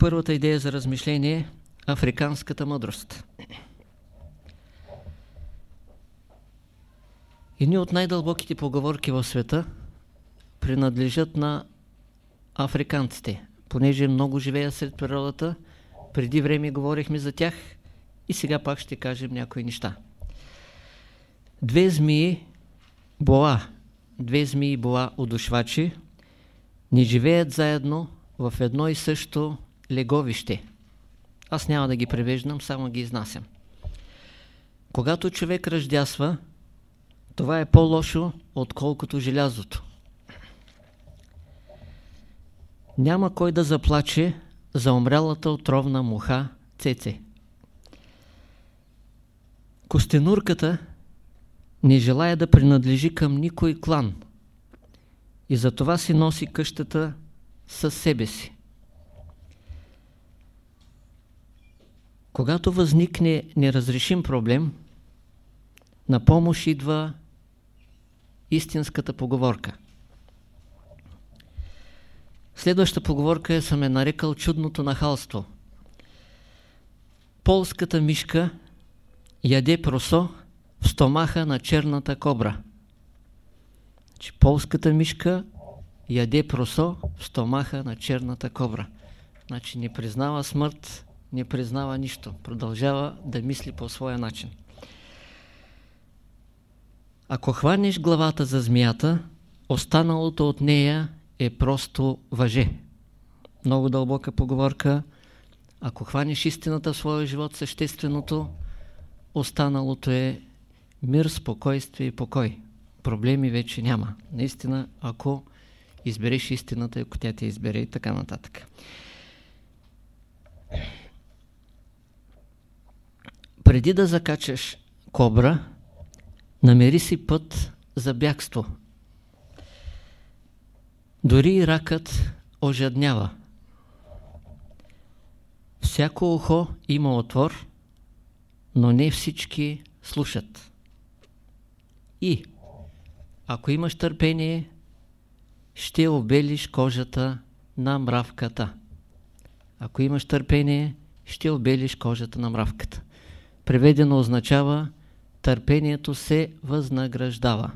Първата идея за размишление е африканската мъдрост. Едни от най-дълбоките поговорки в света принадлежат на африканците, понеже много живеят сред природата. Преди време говорихме за тях и сега пак ще кажем някои неща. Две змии, боа, две змии боа удушвачи, не живеят заедно в едно и също леговище. Аз няма да ги превеждам, само ги изнасям. Когато човек ръждясва, това е по-лошо, отколкото желязото. Няма кой да заплаче за умрялата отровна муха Цеце. Костенурката не желая да принадлежи към никой клан и затова си носи къщата със себе си. Когато възникне неразрешим проблем, на помощ идва истинската поговорка. Следващата поговорка е, съм е нарекал чудното нахалство. Полската мишка яде просо в стомаха на черната кобра. Че полската мишка яде просо в стомаха на черната кобра. Значи не признава смърт, не признава нищо. Продължава да мисли по своя начин. Ако хванеш главата за змията, останалото от нея е просто въже. Много дълбока поговорка. Ако хванеш истината в своя живот, същественото, останалото е мир, спокойствие и покой. Проблеми вече няма. Наистина, ако избереш истината, ако тя те избере и така нататък. Преди да закачаш кобра, намери си път за бягство. Дори и ракът ожаднява. Всяко ухо има отвор, но не всички слушат. И, ако имаш търпение, ще обелиш кожата на мравката. Ако имаш търпение, ще обелиш кожата на мравката. Преведено означава търпението се възнаграждава.